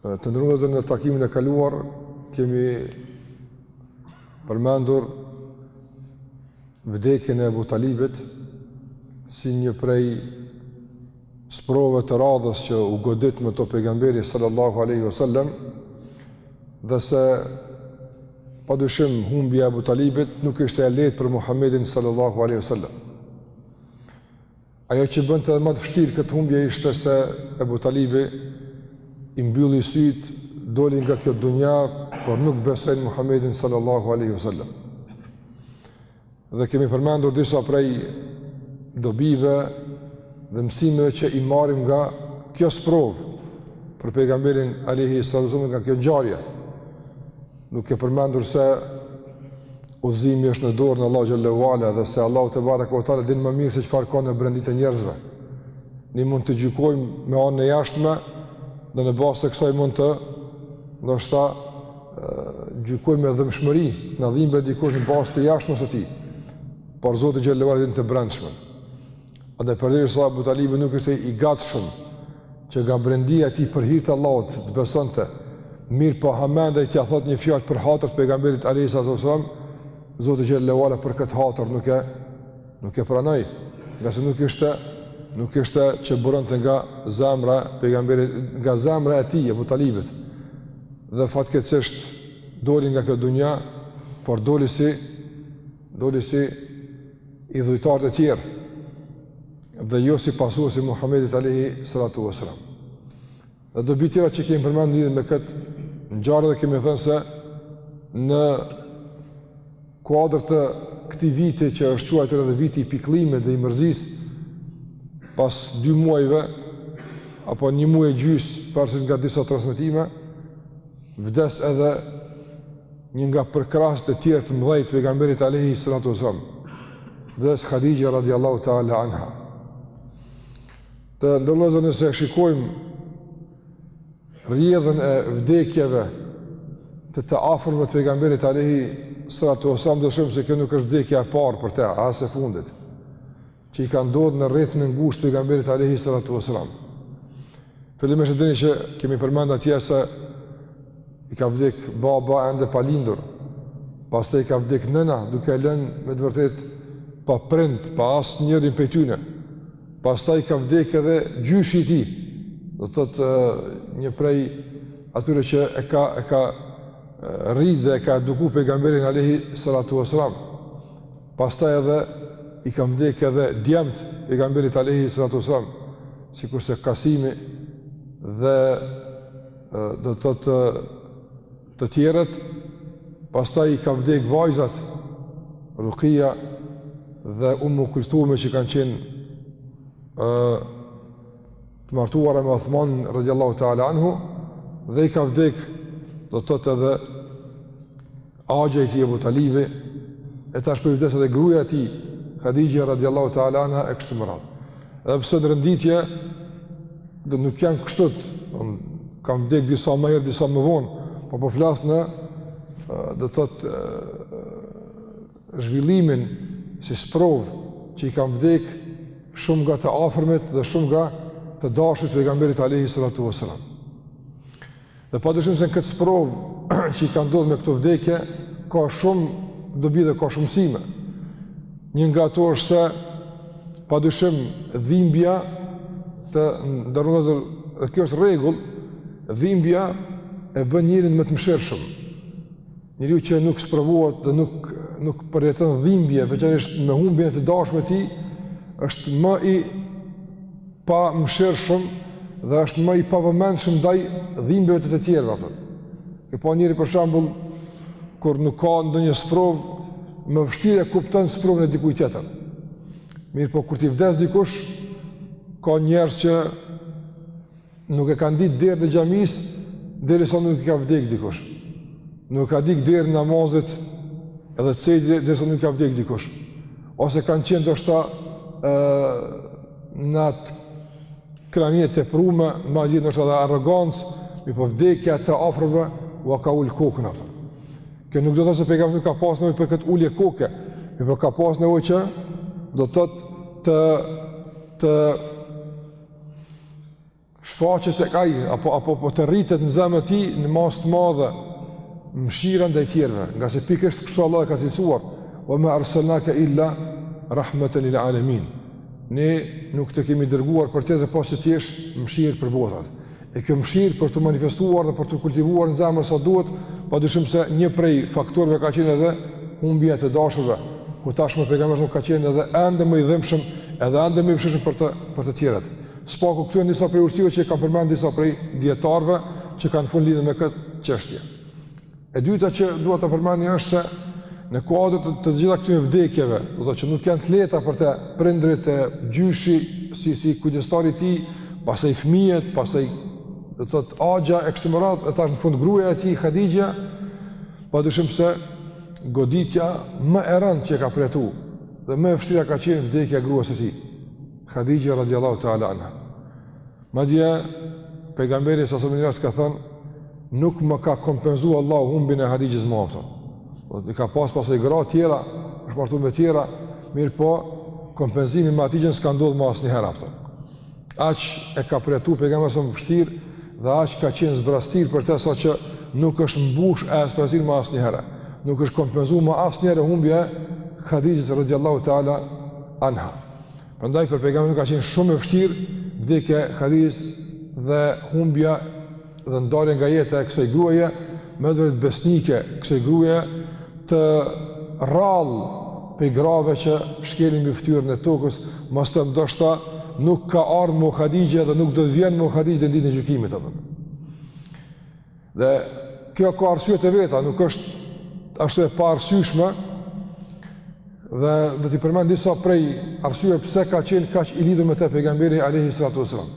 Të nderuar vëllezër, në takimin e kaluar kemi përmendur vdekjen e Abu Talibit si një prej sprovave të radhës që u godit me to pejgamberi sallallahu alaihi wasallam dhe se pa dyshim humbja e Abu Talibit nuk ishte e lehtë për Muhammedin sallallahu alaihi wasallam. Ajo që bënte edhe më të vështirë këtë humbje ishte se Ebu Talibi i mbylli sytë, doli nga kjo dunja, por nuk besoi në Muhammedin sallallahu aleyhi sallam. Dhe kemi përmendur disa prej dobive dhe mësimeve që i marrim nga kjo sprovë për pejgamberin aleyhi sallam nga kjo ngjarje. Duke përmendur se udhëzimi është në dorën e Allahut xhelle ue ala dhe se Allahu tebareke ue teala din më mirë se çfarë ka në brendi të njerëzve. Ne mund të gjykojmë me anën e jashtme dhe në bazë të kësaj mund të ndoshta gjykojmë me dhembshmëri, na dhimbet dikush në bazë të jashtmes së tij. Por Zoti xhelle ue ala din të brendshmen. Andaj përderisa Abu Talibi nuk ishte i gatshëm që nga brendia e tij për hir të Allahut të besonte mirëpo hamendej t'ia thotë një fjalë për hatër të pejgamberit alejhi salatu wasalam Zoti xhelle ue ala për këtë hatër nuk e nuk e pranoi ngase nuk ishte nuk ishte që buronte nga zemra e pejgamberit nga zemra e tij e Abu Talibit dhe fatkeqësisht doli nga kjo dunja por doli si doli si idhujtarët e tjerë, dhe jo si pasuës i Muhammedit alejhi salatu vesselam. Dhe dobi tjera që kemi përmend lidhur me këtë ngjarje dhe kemi thënë se në kuadër të këtij viti që është quajtur edhe viti i pikëllimit dhe i mërzisë, pas dy muajve, apo një muaj e gjysë, varësisht nga disa transmetime, Vdes edhe një nga përkrahësit e tjerë të mëdhej të pejgamberit alayhi salatu wasallam. Vdes Hadixhja radiallahu taala anha. Të nderuar vëllezër nëse e shikojmë rrjedhën e vdekjeve të të afërmve të pejgamberit alayhi salatu wasallam do shohim se kjo nuk është vdekja e parë për të, as e fundit. që i ka ndodhur në rrethin e ngushtë pejgamberit alayhi salatu wasalam. Fillimisht e dini që kemi përmend atje se i ka vdekë baba ende pa lindur. Pastaj i ka vdekë nëna duke e lënë me të vërtetë pa prind, pa asnjërin prej tyre. Pastaj i ka vdekë edhe gjyshi i tij. Do të thotë një prej atyre që e ka e ka rrit dhe e ka edukuar pejgamberin alayhi salatu wasalam. Pastaj edhe i kanë vdekë edhe djemt pejgamberit alejhi salatu ue selam, sikurse Kasimi dhe do të thotë të tjerët. Pastaj i kanë vdekë vajzat Rukia dhe Ummu Kulthumi që kanë qenë ë të martuara me Uthmanin radiallahu ta'ala anhu, dhe i ka vdek, do të thotë edhe axha i tij Ebu Talibi, e tash po i vdes edhe gruja e tij, Khadija radiallahu ta'ala anha, e kështu me radhë. Edhe pse në renditje, dhe nuk janë kështu, kanë vdek disa më herët, disa më vonë, po po flas në, do të thotë, zhvillimin si sprovë që i kanë vdekë shumë nga të afërmit dhe shumë nga të dashit pejgamberit alejhi salatu ue selam. Dhe pa dyshim se në këtë sprovë që i ka ndodhë me këto vdekje, ka shumë dobi dhe ka shumë mësime. Një nga ato është se pa dyshim dhimbja të ndërron, dhe kjo është rregull, dhimbja e bën njeriun më të mëshirshëm. Njeriu që nuk sprovohet dhe nuk nuk përjeton dhimbje, veçanërisht me humbjen e të dashurve të tij, është më i pamëshirshëm dhe është më i pavëmendshëm ndaj dhimbjeve të të tjerëve apo. E po njeriu për shembull kur nuk ka ndonjë sprovë, më vështirë e kupton sprovën e dikujt tjetër. Mirëpo kur t'i vdes dikush, ka njerëz që Nuk e kanë ditë derën e xhamisë, derisa nuk i ka vdekë dikush. Nuk e ka ditë derën e namazit, edhe të fesë, derisa nuk i ka vdekë dikush. Ose kanë qenë ndoshta e, në atë krenari të tepruar, madje ndoshta edhe arrogancë, mirëpo vdekja e të afërmve ua ka ulë kokën atë. Kjo nuk do të thotë se pejgamberi ka pas nevojë për këtë ulje koke, mirëpo ka pas nevojë që do të thotë të shfaqet tek ai apo apo po të rritet në zemrën e tij në masë të madhe mëshira ndaj të tjerëve, ngase pikërisht kështu Allahu e ka cilësuar, "Wa ma arsalnaka illa rahmatan lil alamin." Ne nuk të kemi dërguar për tjetër pos që të jesh mëshirë për botët. E kjo mëshirë për t'u manifestuar dhe për t'u kultivuar në zemër sa duhet, pa dyshim se një prej faktorëve ka qenë edhe humbja e të dashurve, ku tashmë pejgamberi ka qenë edhe ende më i dhimbshëm, edhe ende më i mëshirshëm për të për të tjerët. Së paku këto janë disa prej urtësive që kanë përmendur disa prej dijetarëve që kanë fund lidhje me këtë çështje. E dyta që dua ta përmendi është se në kuadër të, të gjitha këtyre vdekjeve, do të thotë që nuk janë të lehta për të prindërit e gjyshi si, si kujdestar i tij, pastaj fëmijët, pastaj do të thotë axha e kështu me radhë, e tash në fund gruaja e tij, Hadixhja, pa dyshim se goditja më e rëndë që e ka përjetu, dhe më e vështira ka qenë vdekja e gruas së tij, Hadixhja radiallahu ta'ala anha. Madje pejgamberi alejhi selam në një rast ka thënë, nuk ma ka kompenzu Allahu humbjen e Hadixhes, më kupton. I ka pas pas saj gra të tjera, është martuar me tjera, mirëpo kompenzimi me Hadixhen s'ka ndodh më asnjëherë, a kupton. Aq e ka përjetu pejgamberi alejhi selam vështirë dhe aq ka qenë zbrazëtirë për të sa që nuk është mbush ajo zbrazëtirë më asnjëherë. Nuk është kompenzu më asnjëherë humbja e Hadixhes radhiyallahu taala anha. Prandaj për pejgamberin ka qenë shumë e vështirë vdekja e Hadixhes dhe humbja dhe ndarja nga jeta e kësaj gruaje, me të vërtetë besnike kësaj gruaje të rrallë prej grave që shkelin mbi fytyrën e tokës, mos të them ndoshta nuk ka ardh më Hadixhe dhe nuk do të vjen më Hadixhe deri në ditën e gjykimit apo. Dhe kjo ka arsye të veta, nuk është ashtu e paarsyeshme. Dhe do t'i përmend disa prej arsyeve pse ka qenë kaq i lidhur me të pejgamberi alayhi salatu wasallam.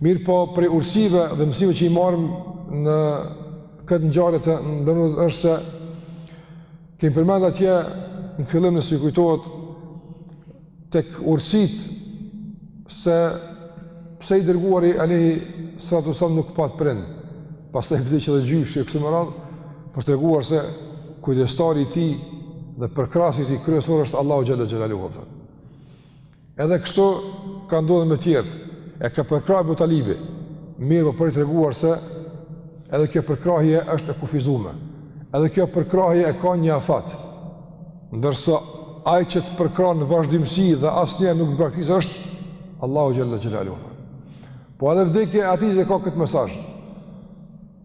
Mirëpo prej urtësive dhe mësimeve që i marrim në këtë ngjarje të ndonëz është se kemi përmend atje në fillim nëse ju kujtohet tek urtësitë se pse i dërguari alayhi salatu wasallam nuk pat prind, pastaj vdiq edhe gjyshi e kështu me radhë, për të treguar se kujdestari i tij dhe përkrahësi i tij kryesor është Allahu xhele xhelaluhu. Edhe kështu ka ndodh edhe me tjerët, e ka përkrah Ebu Talibi, mirëpo për të treguar se edhe kjo përkrahje është e kufizume, edhe kjo përkrahje e ka një afat, Ndërsa ai që të përkrah në vazhdimësi dhe asnjëherë nuk të braktis është Allahu xhele xhelaluhu. Po edhe vdekja e Hadixhes e ka këtë mesazh.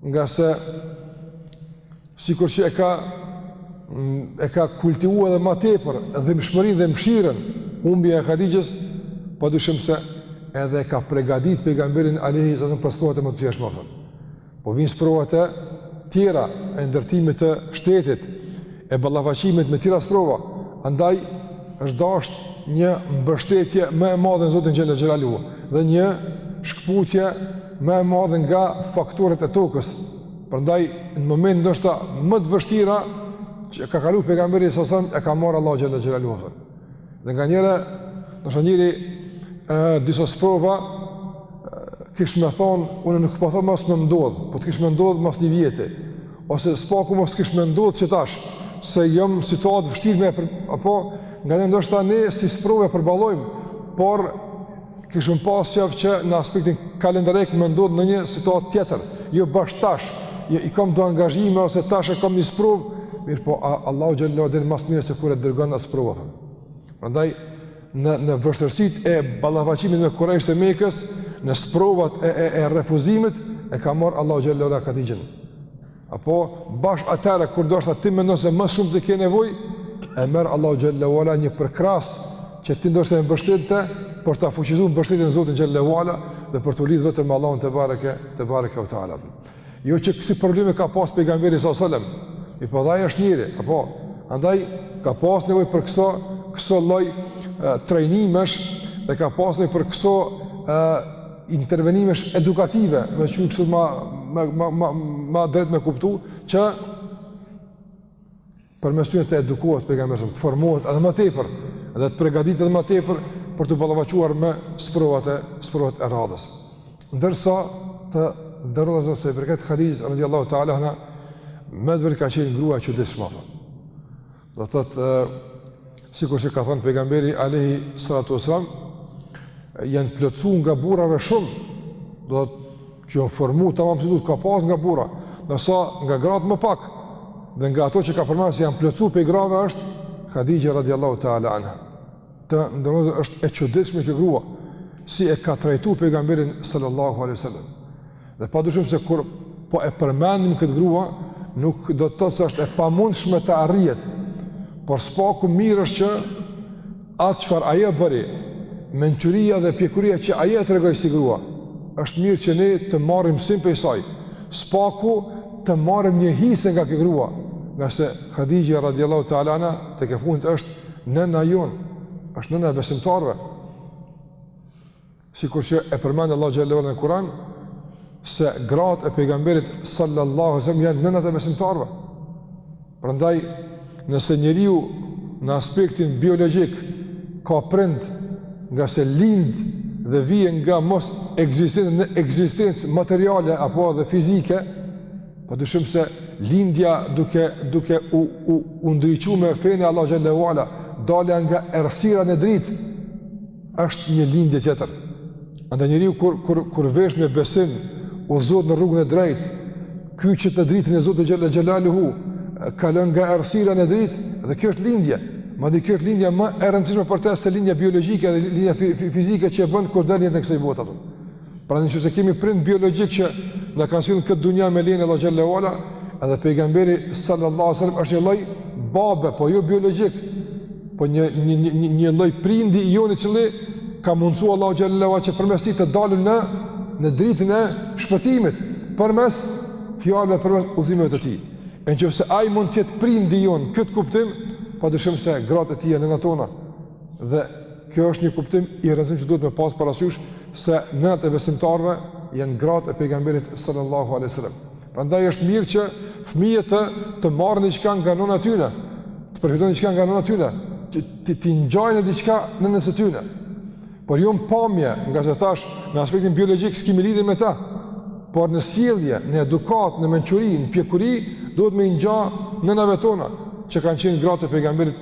Ngase sikur që e ka e ka kultivu edhe më tepër dhimbshmërinë dhe mëshirën humbja e Hadixhes, padyshim se edhe e ka përgatitur pejgamberin alayhi sallam për kohët e mëtejshme, kupton. Po vijnë sprovat e tjera e ndërtimit të shtetit, e ballafaqimit me tjera sprova, andaj është dasht një mbështetje më e madhe në Zotin xhele xhelaluhu dhe një shkëputje më e madhe nga faktorët e tokës. Prandaj, në momentet ndoshta më të vështira që ka kalu pejgamberi alejhi selam, e ka marrë Allahu xhele xhelaluhu. Dhe nga njëra, ndoshta njeri e, disa sprova, kishe me thanë, unë nuk po thom mos me ndodhë, po të kish me ndodhë mas një vjetë, ose s'paku mos të kish me ndodhë qetash, se jam n'situatë t'vështirë me, apo, nganjëherë ndoshta ne si sprovë e përballojmë, por Kishim pas qejf që në aspektin kalendarik me ndodhë në një situatë tjetër, jo bash tash, jo i kam do angazhime ose tash e kam një sprovë, mirëpo a, Allahu xhelle e din ma së miri se kur e dërgon atë sprovë. Prandaj, në, në vështirësitë e ballafaqimit me kurejshët e Mekës, në sprovat e, e, e refuzimit, e ka marrë Allahu xhelle ve ala Hatixhen. Apo bash atëherë kur ndoshta ti mendon se ma së shumti ke nevojë, e merr Allahu xhelle ve ala një përkrahës që ti ndoshta je mbështetë te, për ta fuqizu mbështetjen në Zotin xhelle ve ala dhe për t'u lidh vetëm me Allahun tebareke tebareke ve teala. Jo që kësi probleme ka pas pejgamberi alejhi selam. Mirëpo edhe ai është njeri, apo andaj ka pas nevojë për këso këso lloj trajnimesh dhe ka pas nevojë për këso intervenimesh edukative, me qenë kështu ma ma ma ma drejt me kuptu që përmes tyne të edukohet pejgamberi të formohet edhe më tepër dhe të përgatitet edhe më tepër për t'u ballafaquar me sprovat e sprovat e radhës. Ndërsa të nderuar, sa i përket Khadijës radiallahu ta'ala anha, me të vërtetë ka qenë grua e çuditshme Do të thotë sikur që ka thënë pejgamberi alayhi salatu wasallam janë plotësu nga burrave shumë. Do thotë që janë formu tamam si duhet ka pas nga burra, ndërsa nga gratë më pak. Dhe nga ato që ka përmend se janë plotësu pej grave është Khadija radhiyallahu ta'ala anha. Të nderuar është e çuditshme kjo grua si e ka trajtu pejgamberin sallallahu alaihi wasallam. Dhe pa dyshim se kur po e përmendim këtë grua, nuk do të thotë se është e pamundshme të arrihet, por s'paku mirë është që atë çfarë ajo bëri, mençuria dhe pjekuria që ajo e tregoi si grua, është mirë që ne të marrim mësim pej saj, s'paku të marrim një hise nga kjo grua, ngase Khadija radiallahu ta'ala anha tek e fundit është nëna jonë, është nëna e besimtarëve. Sikur që e përmend Allahu xhelle ve ala në Kur'an se gratë e pejgamberit sallallahu alaihi wasallam janë nënat e besimtarëve. Prandaj nëse njeriu në aspektin biologjik ka prind ngase lind dhe vjen nga mosekzistenca në ekzistencë materiale apo edhe fizike, pa dyshim se lindja duke, duke u, u, u ndriçu me fenë e Allahut xhelle ve ala, dalja nga errësira në dritë, është një lindje tjetër. Andaj njeriu kur kur kur vesh me besim, udhëzohet në rrugën e drejtë, kyçet në dritën e Zotit xhel-le xhelaluhu, kalon nga errësira në dritë dhe kjo është lindje. Madje kjo është lindja ma e rëndësishme për te se lindja biologjike dhe lindja fizike që e bën kur del në jetë të kësaj bote apo. Pra në qoftë se kemi prind biologjik që na kanë sjellë në këtë dunja me lejen e Allahut xhel-le ve ala, edhe pejgamberi sallallahu sallam është një lloj babe, po jo biologjik, po një, një, një, një lloj prindi i joni i cili ka mundësu Allahu xhel-le ve ala që përmes tij të dalim në, në dritën e shpëtimit, përmes fjalëve, përmes udhëzimeve të tij. E në qoftë se ai mund të jetë prindi i jonë në këtë kuptim, pa dyshim se gratë e tij janë nëna tona, dhe Kjo është një kuptim i rëndësishëm që duhet me pas parasysh se nënat e besimtarëve janë gratë e pejgamberit sallallahu alaihi wasallam. Prandaj është mirë që fëmijët të, të marrin diçka nga nëna e tyre, të përfitojnë diçka nga nëna e tyre, të të, t'i ngjajnë diçka nënës së tyre. Por jo në pamje, ngase thashë në aspektin biologjik s'kemi lidhje me ta. Por në sjellje, në edukatë, në mençuri, në pjekuri, duhet me i ngja nënave tona që kanë qenë gratë e pejgamberit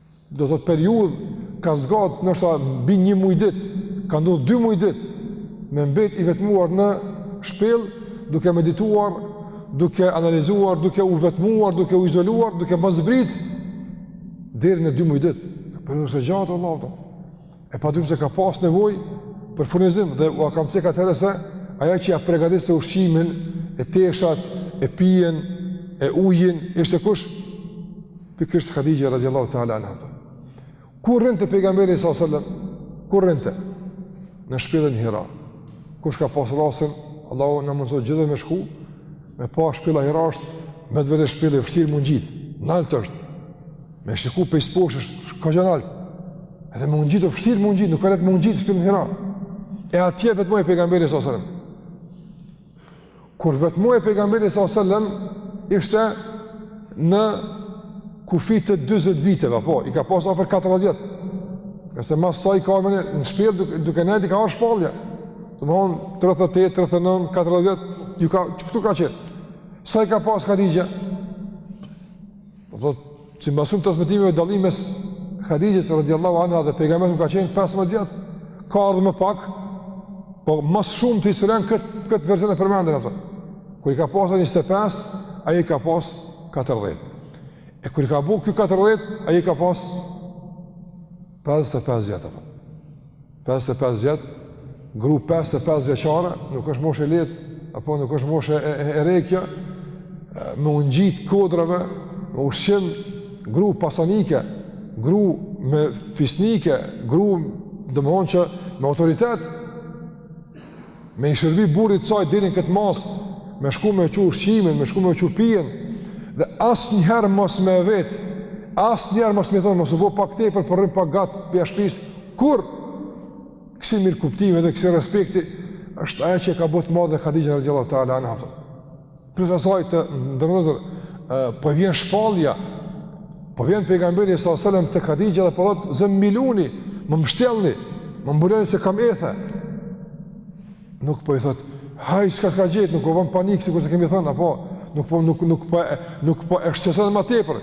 do të thotë periudhë ka zgjat ndoshta mbi një muaj ditë, ka ndodh dy muaj ditë me mbet i vetmuar në shpellë, duke medituar, duke analizuar, duke u vetmuar, duke u izoluar, duke mos zbrit deri në dy muaj ditë. Periudhë është e gjatë Allahu. E pa dyshim se ka pas nevojë për furnizim dhe ua kam cek atëherë se ajo që ia përgatiste ushqimin e teshat e pijen e ujin ishte kush pikërisht Hadixhja radhiyallahu ta'ala anha. Kur rrinte pejgamberi sallallahu alaihi wasallam? Kur rrinte? Në shpellën Hira. Kush ka pas rastin? Allahu na mundësoftë gjithëve me shku. Me pa shpella Hira është në vetvete shpellë vështirë me u ngjit. Nalt është. Me shiku prej s'poshtë është goxha nalt. Edhe me u ngjit vështirë me u ngjit, nuk a lehtë me u ngjit në shpellën Hira. E atje vetmohej pejgamberi sallallahu alajhi wasallam. Kur vetmohej pejgamberi sallallahu alajhi wasallam ishte në kufij të 40 viteve, apo i ka pas afër 40 vjet. Se masi ka më në shpellë duke duke nejt i ka ardh shpallja. Domethonë 38, 39, 40 vjet, ju ka këtu ka qenë. Sa i ka pas Hadixhja? Do të thotë simbas shumë transmetimeve dallimi mes Hadixhes radhiyallahu anha dhe pejgamberit ka qenë 15 vjet, ka ardhur më pak, po ma së shumti historianët këtë version e përmendin atë. Kur i ka pas ai 25, ajo i ka pas 40. E kur i ka bu ky 40, ajo i ka pas 55 vjet apo. 55 vjet, gru 55 vjeçare, nuk është moshë e lehtë, apo nuk është moshë e, e, e re, kjo, me u ngjit kodrave, me ushqim, gru pasanike, gru me fisnike, gru domethonë që me autoritet, me i shërbi burrit të saj deri në këtë masë, me shku me çu ushqimin, me shku me çu pijen, dhe asnjëherë mos me vetë, asnjëherë mos me i thonë, mos u bo pak tepër, po rrin pak gatë përjashtë shpisë, kur kësi mirëkuptimi dhe kësi respekti, është ajo që e ka bo të madhe Hadixhen radiallahu ta'ala anha. Plus asaj të nderuar vëllezër, po vjen shpallja, po vjen pejgamberi s.a.s. te Hadixhja dhe po thotë zemmiluni, më mështelni, më mbuloni se kam ethe. Nuk po i thot, haj, çka t'ka gjetë, nuk po bën panik, sikurse kemi thënë, apo, nuk po, nuk, nuk po, nuk po e shqetëson ma tepër.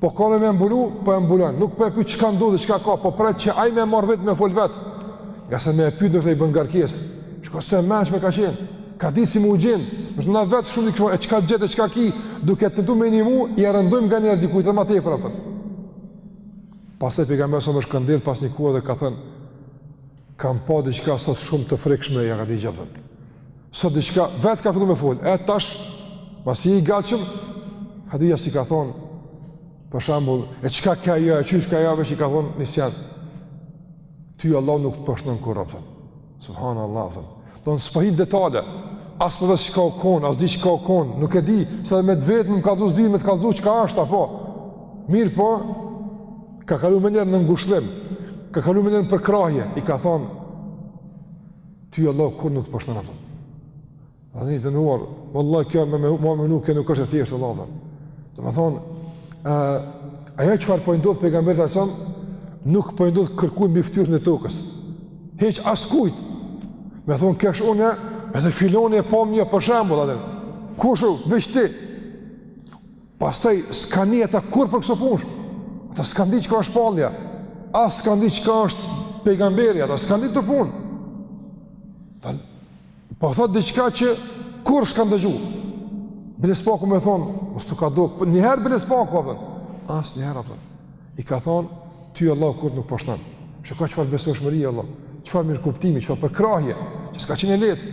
Po kërkon me e mbulu, po e mbulon. Nuk po e pyet çka ndodhi, çka ka, po pret që ai me marr veten me fol vet. Ngase me e pyet ndoshta i bën ngarkesë. Shiko sa e mençme ka qenë. Ka di si me u gjind. Është na vet shumë i kthon, e çka t'gjet e çka ki, duke tentu me ndihmu, i rëndojmë nganjëherë dikujt më tepër atë. Pastaj pejgamberi s.a.s. është këndell pas një kohë dhe ka thënë kam pa diçka sot shumë të frikshme ja Hadixhe. Sa diçka vet ka filluar me fol. E tash pasi i gatshëm Hadixhja s'i ka thon për shembull, e çka ka, jo, e qysh ka, jo, veç i ka thon ni sen. Ty Allahu nuk të poshtëron kurrë atë. Subhanallahu. Domethon s'po hin n'detale. As p'e vet çka u kon, as di çka u kon, nuk e di, se me të vet me të kallxu, s'di me të kallxu çka është apo. Mirëpo ka kalu menjëherë në ngushllim, ka kalu menjëherë në përkrahje, i ka thonë, Ty Allahu kurrë nuk të poshtëron ato. Vllazni të nderuar, vallahi kjo me me me me nuk e nuk është e thjeshtë vallahi. Domethonë, uh, ajo çfarë po i ndodh pejgamberit a.s., nuk po i ndodh kërkujt mbi ftyrën e tokës. Hiç askujt. Me thonë, kesh une, edhe filoni e pamë për shembull, atër. Kushu, veç ti. Pastaj s'kan ni ata kurrë për këso punësh, ata s'kan di çka është shpallja, as s'kan di çka është pejgamberi, ata s'kan di këto punë. Ta, po thot diçka që kurrë s'kan dëgju. Bile së paku me thonë, mos t'u ka dok, po njëherë Bilis Paku, apëtën. Asnjëherë, apëtën. I ka thonë, ty Allahu kurrë nuk t'poshtëron. Shiko çfarë besueshmërie, vallahi. Çfarë mirëkuptimi, çfarë përkrahje, që s'ka qenë e lehtë.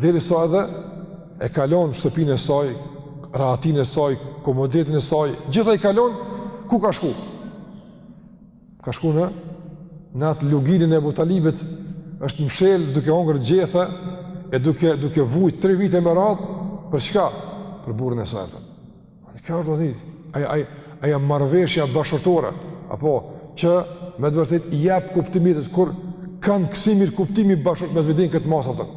Derisa edhe e kalon shtëpinë e saj, rahatinë e saj, komoditetin e saj, gjitha i kalon, ku ka shku? Ka shku në, në atë luginën e Ebu Talibit, është mshel duke hongër gjethe, e duke, duke vujt tri vite me radhë, për çka? Për burrin e saj, Kjo është vëzit, aja, aja, aja marrëveshja bashkëshortore, apo që me të vërtet i jep kuptim jetës, kur kanë kësi mirëkuptimi bashkëshortët mes vedi n' këtë masë atër.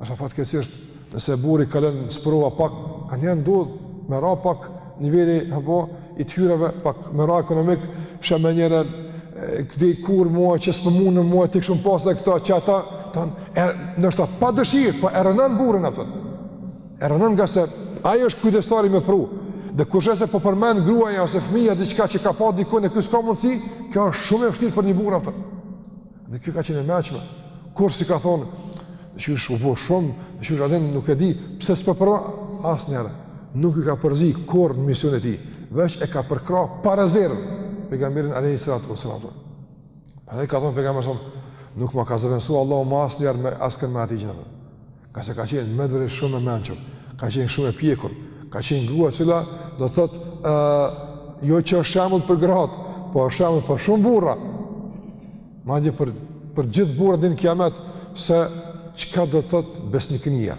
Është a fatkeqësisht, nëse burri kalon sprova pak, kanjëherë ndodh me ra pak niveli apo, i të hyrave, pak me ra ekonomik, she menjëherë këti kur mua që s'po mun mua të këshumë pasë dhe këta që ata, tanë, e, nështë a pa dëshirë, pa po e rrënon burrin atër. E rrënon ngase ai është kujdestari me pru, dhe kur veç po përmend gruaja ose fëmija diçka që ka pa dikun e ky s'ka mundësi, kjo është shumë e vështirë për një burr për. Dhe kjo ka qenë e mençme, kurrë s'i ka thonë, dhe që është u bo shumë, dhe që është adin nuk e di, pse s'po përra, asë njëre, nuk i ka përzi kurrë në misionin e tij, veç e ka përkrah pa rezervë, pejgamberin alejhi salatu selam. Dhe ka thonë pejgamberi, nuk ma ka zëvënsu Allahu ma asnjëherë me askënd me Hadixhen. Ngase ka qenë me të vërtetë shumë e mençme, ka qenë shumë e pjekur, ka qenë grua cila do të thotë, uh, jo që është shembull për gratë, po është shembull për shumë burra. Madje për për gjithë burrat deri n'kijamet se çka do të thotë besniknia,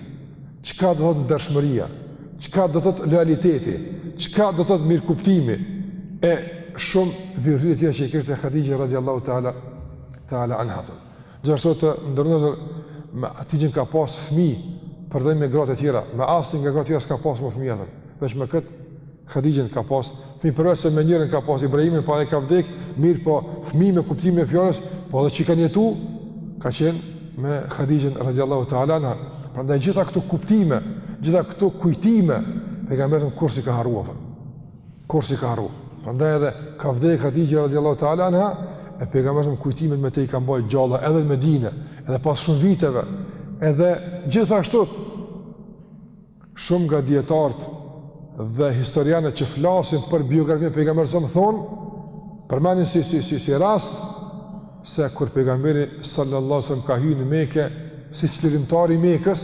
çka do të thotë dashamirësia, çka do të thotë lojaliteti, çka do të thotë mirëkuptimi e shumë virtyte tjera që i kishte Hadixhja radiallahu taala taala anha. Gjithashtu të nderuar vllezër, me Hadixhen ka pas fmi, përndryshe me gratë e tjera, me asnji nga gratë e tjera s'ka pas më fmi atër, veç me këtë Hadixhen ka pas, fmi përveç se me njërën ka pas Ibrahimin, po edhe ka vdek, mirëpo fmi me kuptimin e fjalës, po edhe që kanë jetu, ka qenë me Hadixhen radiallahu ta'ala anha, prandaj gjitha këto kuptime, gjitha këto kujtime, pejgamberi kurrë s'i ka harruar. Kurrë s'i ka harru. Prandaj edhe ka vdek Hadixhja radiallahu ta'ala anha, e pejgamberi kujtimet me te i ka mbajt gjalla edhe në Medinë, edhe pas shumë viteve, edhe gjithashtu shumë nga dijetarët dhe historianët që flasin për biografinë e pejgamberit alejhi selam thonë, përmendin si si si si rast se kur pejgamberi sallallahu alajhi wasallam ka hyrë në Mekë si çlirimtar i Mekës,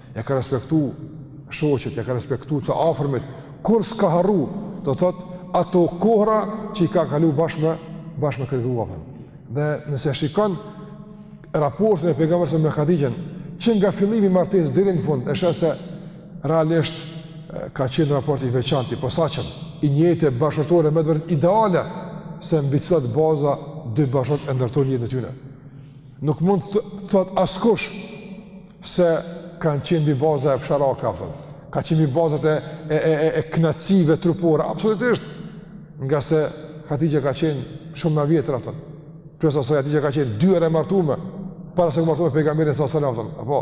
Ja ka respektu shoqet, ja ka respektu të afrmit, kurrë s'i ka harru, do thot, ato kohra që i ka kalu bashkë bashkë me këtë grua. Dhe nëse shikon raportin e pejgamberit me Hadixhen, që nga fillimi i martesës deri në fund, e sheh se realisht ka qenë raport i veçantë, i posaçëm, i një jete bashkëshortore me vërtet ideale se mbi cilat baza dy bashkëshortë e ndërtojnë jetën e tyre. Nuk mund të thot askush se kanë qenë mbi baza epsharake apo ka qenë mbi bazat e e e e knaqsive trupore absolutisht nga se Hatija ka qenë shumë më e vjetër ato plus asaj Hatija ka qenë dy herë e martuar para se të martohet me pejgamberin sallallahu alajhi wasallam apo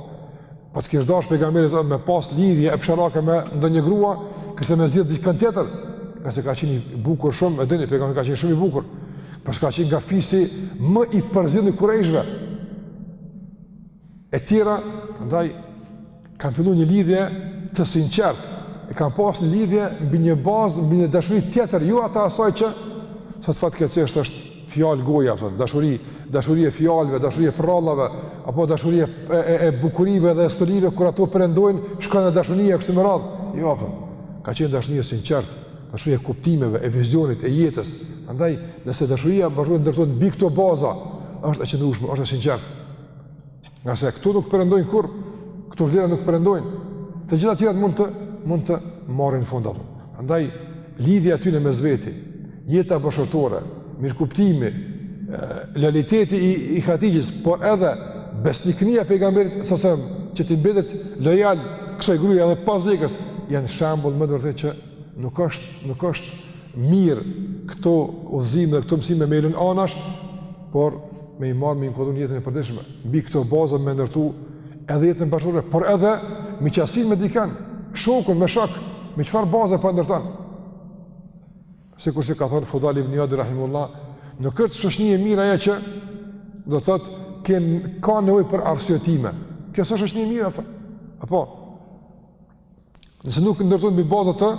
po të kish dash pejgamberin sa me pas lidhje epsharake me ndonjë grua kishte me zgjedh dikën tjetër nga se ka qenë i bukur shumë e dini pejgamberi ka qenë shumë i bukur plus ka qenë nga fisi më i përzgjedhur kurejshve, e tjera, andaj kanë fillu një lidhje të sinqertë, e kanë pas një lidhje mbi një bazë, mbi një dashuri tjetër, jo ata asaj që sot fatkeqësisht është fjalë goje, apo, dashuri, dashuri e fjalëve, dashuri e prallave, apo dashuri e, e, e bukurive dhe stolive, kur ato përendojnë, shkon edhe dashuria e kështu me radhë. Jo, por ka qenë dashuri e sinqertë, dashuri e kuptimeve, e vizionit, e jetës. Andaj, nëse dashuria bëhet, ndërtohet mbi këto baza, është e qëndrueshme, është e sinqertë. Nga se këto nuk perëndojnë kurrë, këto vlera nuk perëndojnë, të gjitha të tjerat mund të, mund të marrin fund apo. Andaj, lidhja e tyne mes veti, jeta bashkëshortore, mirëkuptimi, lojaliteti i, i Hatixhes, por edhe besnikëria e pejgamberit salallahu alejhi selem që t'i mbetet lojal kësaj gruje edhe pas vdekjes, janë shembull me të vërtetë që nuk është, nuk është mirë këto udhëzime dhe këto mësime me i lon anash, por me i marrë me i inkuadru n'jetën e përditshme, mbi këto baza me ndërtu edhe jetën bashkëshortore, por edhe miqësinë me dikan, shokun me shok, me çfarë baza po e ndërton. Sikurse ka thonë Fudajl ibn Ijadi rahimehullah, nuk është shoqni e mirë ajo që, do të thotë, kem, ka nevojë për arsyetime. Kjo s'është shoqni e mirë ato. Apo, Nëse nuk ndërtohet mbi baza të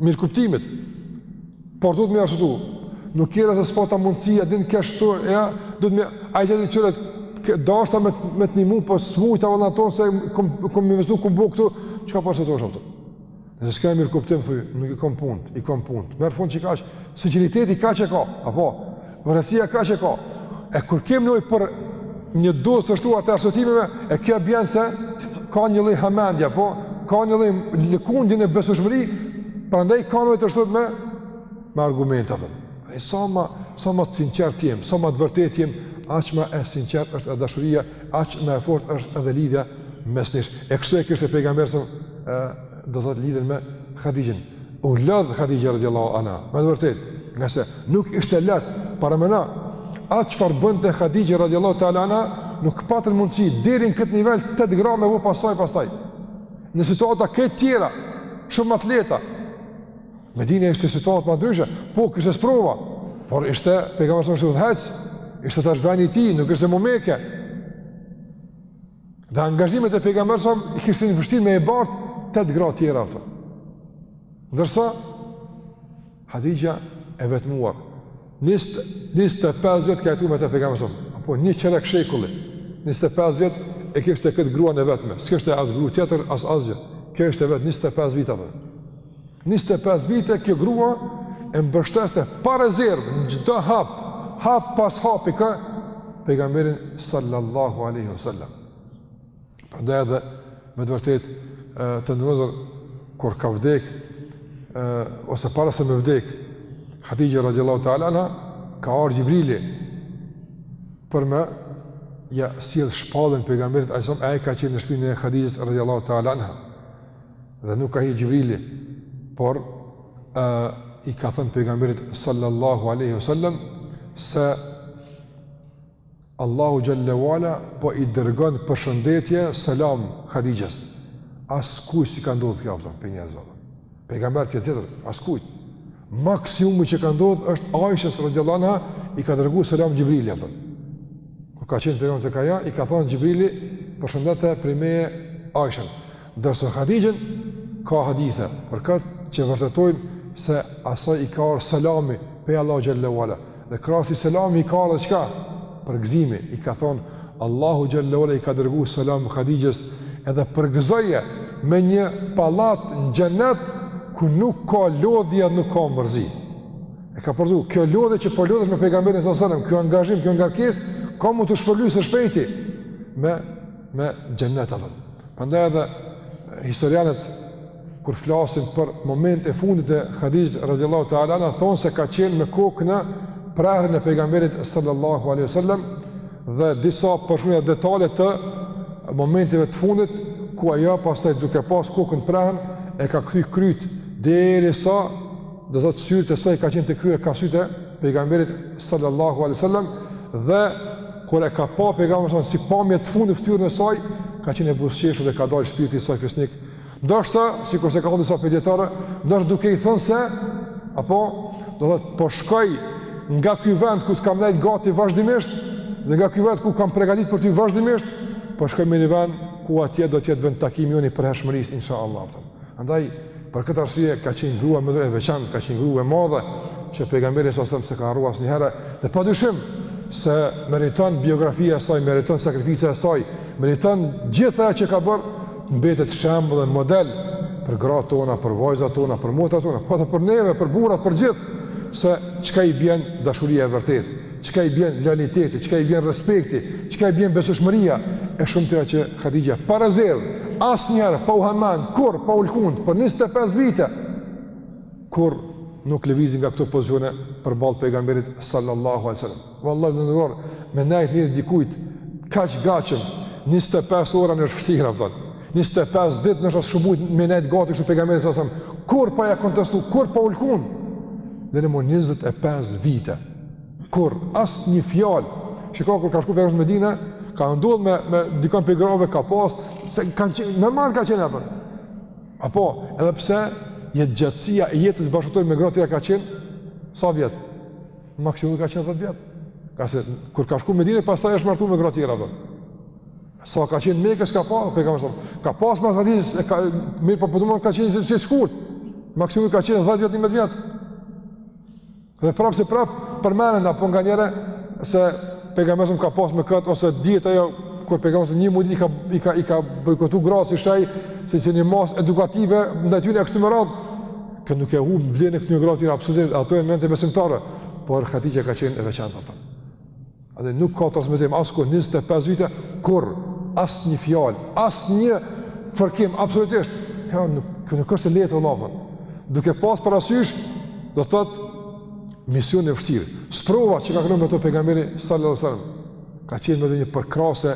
mirëkuptimit, por duhet me u arsyetu, nuk t'thirra se s'pata mundësi, a din kështu, ja, domethënë, ai të të kqyret, deshta me, me të nihmu, po s'mujta vallahi ato, se kom, kom investu, kom bu këtu, çka po arsyetohesh ato? Nëse s'ka mirëkuptim, thuj, nuk i kom punët, i kom punët, merr fund qekaq, sinqeriteti kaq e ka, apo, Vërtetësia kaq e ka. E kur kem nevojë për një dozë të shtuar të arsyetimeve, e kjo bjen se ka një lloj hamendje, po ka një lloj lëkundje në besueshmëri, prandaj ka nevojë të shtohet me, me argumente, apo. E sa ma, sa ma të sinqert të jem, sa ma të vërtet të jem, aq ma e sinqert është edhe dashuria, aq ma e fort është edhe lidhja mes nesh. E kështu e kishte pejgamberi salallahu alejhi selem, do të thotë lidhjen me Hadixhen. U lodh Hadixha radiallahu anha, me të vërtet, nga se nuk ishte leht, paramendo atë çfarë bënte Hadixha radiallahu ta'ala anha, nuk patën mundësi, deri n'këtë nivel, tetë gra më vonë pastaj, pastaj. Në situata krejt tjera, shumë më të lehta. Medine ishte situatë ma ndryshe, po kishte sprova, por ishte, pejgamberi salallahu alejhi selem ishte udhëheqës, ishte tash veni i tij, nuk ishte më Meke. Dhe angazhimet e pejgamberit salam i kishin vështirë me e bart tetë gra të tjera ato. Ndërsa Hadija e vetmuar 25 vjet ka jetuar me të pejgamberi salam. Apo një çerek shekulli. 25 vjet e kishte këtë gruan e vetme. S'kishte as grua tjetër as asgjë. Kjo ishte vetë 25 vjet apo. njëzet e pesë vite kjo grua e mbështeti pa rezervë në çdo hap, hap pas hapi kë pejgamberin sallallahu alaihi wasallam. Prandaj edhe me të vërtetë të nderuar kur ka vdek ose para se me vdek Hadixhja radhiyallahu ta'ala anha ka ardhur Xhibrili për me ja sjell shpalljen pejgamberit ai ka qenë në shtëpinë e Hadixhes radhiyallahu ta'ala anha Dhe nuk ka hi Xhibrili, por e, i ka thënë pejgamberit sallallahu aleyhi sallam, se Allahu xhel-le ue ala po i dërgon përshëndetje selam Hadixhes. Askujt s'i ka ndodhë kjo, apo prej njerëzve, pejgamber e tjetër, askujt. Maksimumi që ka ndodhë është Aishës radijallahu anha i ka dërgu selam Xhibrili, apo. Kur ka qenë pejgamberi tek ajo, i ka thënë Xhibrili përshëndete prej meje Aishën. Ndërsa Hadixhen ka hadithe për këtë që vërtetojnë se asaj i ka ardhur selami prej Allahut xhel-le ue ala. Dhe krahas selamit i ka ardhur çka? Përgëzimi. I ka thon Allahu xhel-le ue ala i ka dërguar selam Hadixhes edhe përgëzoje me një pallat në xhenet ku nuk ka lodhje, nuk ka mërzi. E ka përgëzu, kjo lodhje që po lodhesh me pejgamberin sallallahu alajhi wasallam, kjo angazhim, kjo ngarkesë ka me t'u shpërbly së shpejti me me xhennet apo. Prandaj edhe historianët kur flasin për momentin e fundit të Hadixhes radhiyallahu ta'ala anha thon se ka qenë me kokë në prehrin e pejgamberit sallallahu alaihi wasallam dhe disa përshkruajnë detale të momenteve të fundit ku ajo pastaj duke pas kokën n'prehën e ka kthy kryt derisa do të thotë sytë e saj kanë qenë të kthyer ka sytë e pejgamberit sallallahu alaihi wasallam dhe Kur e ka pa pejgamberi salam si pamje të fundit fytyrën e saj, ka qenë e buzëqesh dhe ka dalë shpirti i saj fisnik. Ndoshta, sikurse kanë thënë disa dijetarë, ndoshta duke i thënë se apo do thotë po shkoj nga ky vend ku të kam lajt gati vazhdimisht dhe nga ky vend ku kam përgatitur për ty vazhdimisht, po shkoj në një vend ku atje do të jetë vendtakimi joni i përhershmërisë inshallah. Andaj, për këtë arsye, ka qenë grua me të drejtë e veçantë, ka qenë grua e madhe, që pejgamberi salam s'e ka harru asnjëherë, dhe pa dyshim se meriton biografia e saj, meriton sakrifica e saj, meriton gjithë ajo që ka bërë, mbetet shembull dhe model për gratë tona, për vajzat tona, për motrat tona, po dhe për neve, për burrat, për gjithë, se çka i bjen dashuria e vërtetë. çka i bjen lojaliteti, çka i bjen respekti, çka i bjen besueshmëria e shumë tjera që Hatixhja radijallahu anha, asnjëherë pa u hamend, kurrë pa u lkund për 25 vite. Kurrë nuk lëvizi nga këto pozicione përballë pejgamberit sallallahu alaihi wasallam. Vallahu i nderuar, me i nejt njeri dikujt kaq gatshëm 25 orë është vështirë, do të thotë. 25 ditë është vështirë shumë me i nejt gati kështu pejgamberit sallallahu alaihi wasallam. Kurrë pa ja kontestu, kurrë pa u lkund. Dhe në 25 vite Kurrë asnjë fjalë, shikoj kur ka shkuar pejgamberi në Medinë, ka ndodhur me me dikon prej grave ka pas, se kanë qenë normal ka qenë apo. Apo, edhe pse jetëgjatësia e jetës bashkëshortore me gratë ka qenë sa vjet? Maksimumi ka qenë 10 vjet. Ngase kur ka shkuar në Medinë pastaj është martuar me gratë tjera apo. Sa ka qenë në Mekë s'ka pas, pe ka mështëm, ka pas ma të hadis, e ka, mirëpo periudha ka qenë si, si shkurt, maksimumi ka qenë 10 vjet, 11 vjet, Dhe prapë se prapë përmenden apo nganjëherë se pejgamberi ka pas me kët ose dihet ajo kur pejgamberi një muj i ka i ka i ka bojkotu gratë si shenjë, si një masë edukative ndaj tyre e kështu me radhë kjo nuk e humb vlerën e këtyre grave absolutisht ato janë nënat e besimtarëve por Hatixhja ka qenë e veçantë ato. Andaj nuk ka transmetim askund 25 vite kurrë as një fjalë, as një fërkim absolutisht. Ja, nuk, kjo nuk është e lehtë vëllai. Duke pas parasysh, do të thotë misionin e vështirë. Sprovat që ka kalu nëpër to pejgamberi sallallahu alajhi wasallam ka qenë edhe një përkrahëse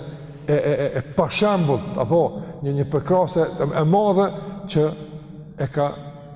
e e e, e pashembullt, apo një një përkrahëse e, e madhe që e ka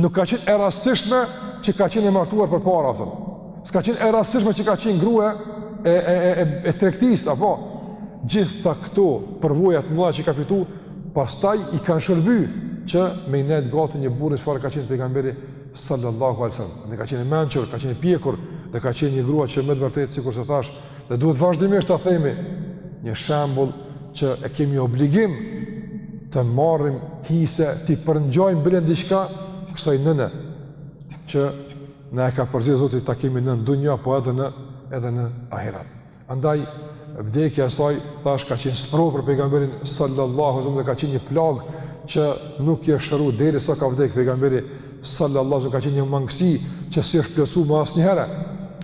Nuk ka qenë e rastësishme që ka qenë e martuar përpara, apo. S'ka qenë e rastësishme që ka qenë grua e, e, e, e, e tregtisë, apo? Gjitha këto përvoja të mëdha që i ka fitu, pastaj i kanë shërby që me i nejt gati një burri çfarë ka qenë pejgamberi sallallahu alejhi ve selem. Dhe ka qenë e mençur, ka qenë e pjekur, dhe ka qenë një grua që me të vërtetë, sikurse thashë, Dhe duhet vazhdimisht ta kemi një shembull që e kemi obligim të marrim hise, t'i përngjajmë bile në diçka, kësaj nëne, që na e ka përzgjedh Zoti ta kemi nënë në dunja, po edhe në, edhe në ahirat. Andaj, vdekja e saj, thash, ka qenë sprovë për pejgamberin sallallahu alejhi ve selem dhe ka qenë një plagë që nuk u shëru derisa ka vdek pejgamberi Sallallahu alaihi wasallam ka qenë një mangësi që s'i është plotësuar më asnjëherë.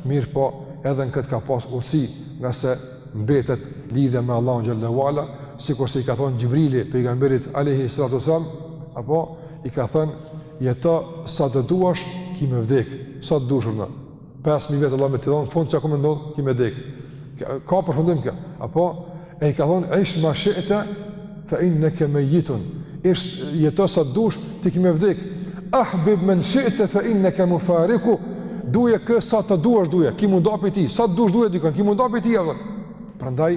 Mirëpo, edhe në këtë ka pas urtësi, ngase mbetet lidhja me Allahun xhele ve ala, sikurse i ka thënë Xhibrili pejgamberit alaihi salatu wasallam, apo i ka thënë jeto sa të duash, ki me vdek, sa të duash më. 5000 vjet Allahu me të dhon fund çka me ndodh ki me vdek. Ka, ka përfundim kjo. Apo e i ka thon ish ma shi'ta fa innaka mayitun. Ish jeto sa dush ti ki me vdek. Ahbib man shi'ta fa innaka mufariqu. Duje kë sa të duash duje, ki me u nda pi tij, sa të duash duje dikon, ki me u nda pi tij apo. Prandaj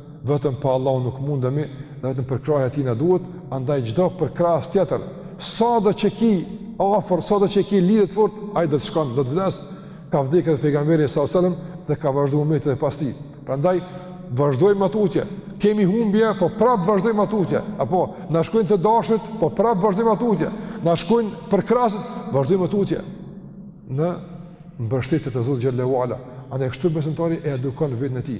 vetëm pa Allahun nuk mundemi, dhe vetëm përkrahja e tij na duhet, andaj çdo përkrahës tjetër, sado që ki afër, sado që ki lidhjet fort, ai do të shkon, do të vdes, ka vdekur edhe pejgamberi sallallahu alajhi wasallam dhe ka vazhdu jeta pas tij. Prandaj vazhdojmë atutje. Kemi humbje, po prap vazhdojmë atutje. Apo na shkojnë të dashtit, po prap vazhdojmë atutje. Na shkojnë përkrahësit, vazhdojmë atutje. Në mbështetje të Zotit xhallahu ala. Andaj kështu besimtari e edukon veten e tij.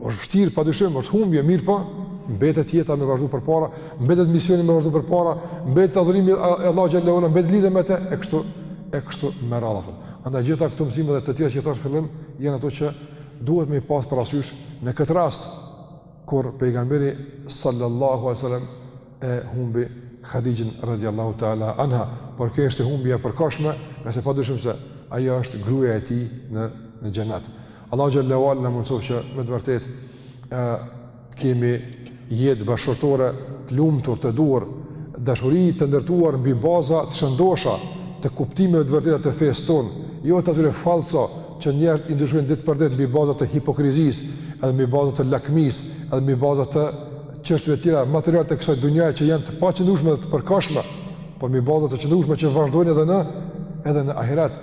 është vështirë pa dyshim, është humbje, mirëpo, mbetet jeta me vazhdu përpara, mbetet misioni me vazhdu përpara, mbetet adhurimi i Allahut xhallahu ala, mbetet lidhja me te, e kështu, e kështu me radhë. Andaj gjitha këto mësime dhe të tjera që i thashë fillim, janë ato që duhet me i pasë parasysh në këtë rast, kur pejgamberi sallallahu alajhi wasallam e humbi Hadixhen radiallahu ta'ala anha, por kjo ishte humbje e përkohshme, ngase pa dyshim se ajo është gruja e tij në, në xhenet. Allahu xhallahu ala na mundësoftë që me të vërtetë ë të kemi jetë bashkëshortore të lumtur, të duhur, dashuri të ndërtuar mbi baza të shëndosha, të kuptimeve të vërteta të fesë tonë, jo të atyre falso që njerëzit i ndryshojnë ditë për ditë mbi baza të hipokrizisë, edhe mbi baza të lakmisë, edhe mbi baza të çështjeve të tjera materiale të kësaj dunjaje që janë të paqëndrueshme dhe të përkohshme, por mbi baza të qëndrueshme që vazhdojnë edhe në edhe në ahiret.